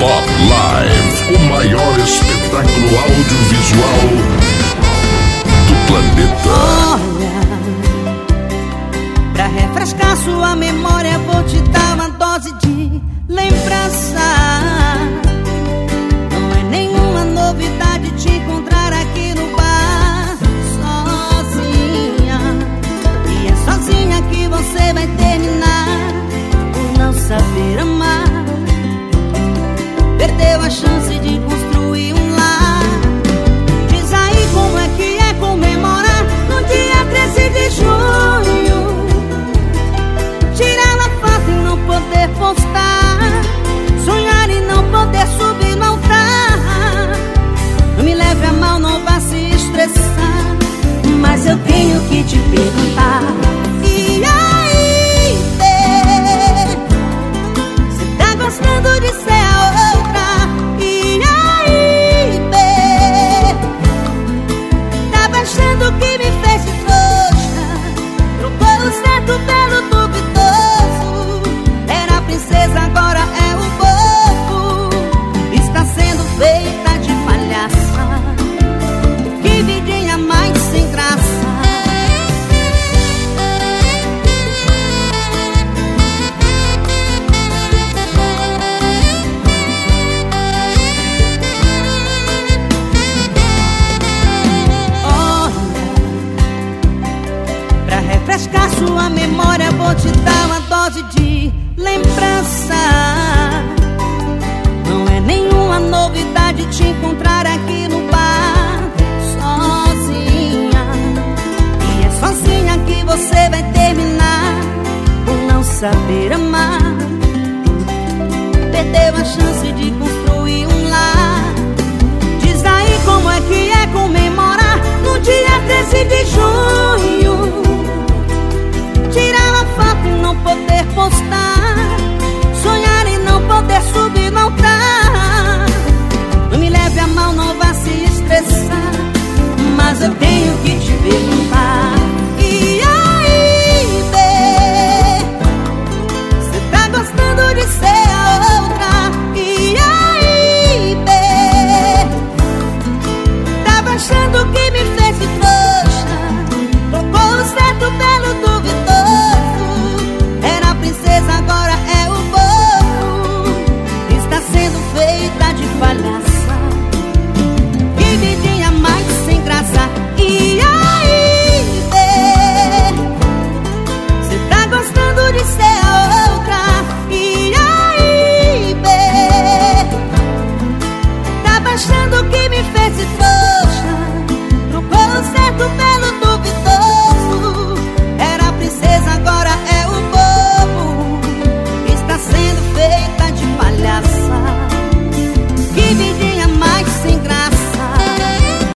Pop Live, o maior espetáculo audiovisual A chance de construir um lar. Diz aí como é que é comemorar no dia 13 de junho. Tirar na foto e não poder postar. Sonhar e não poder subir no altar. Não me leve a mal, não vá se estressar. Mas eu tenho que te perguntar. Feita de palhaça Que vidinha mais sem graça Olha, pra refrescar sua memória, vou te dar uma dose de lembrança. Saber amar. Perdeu a chance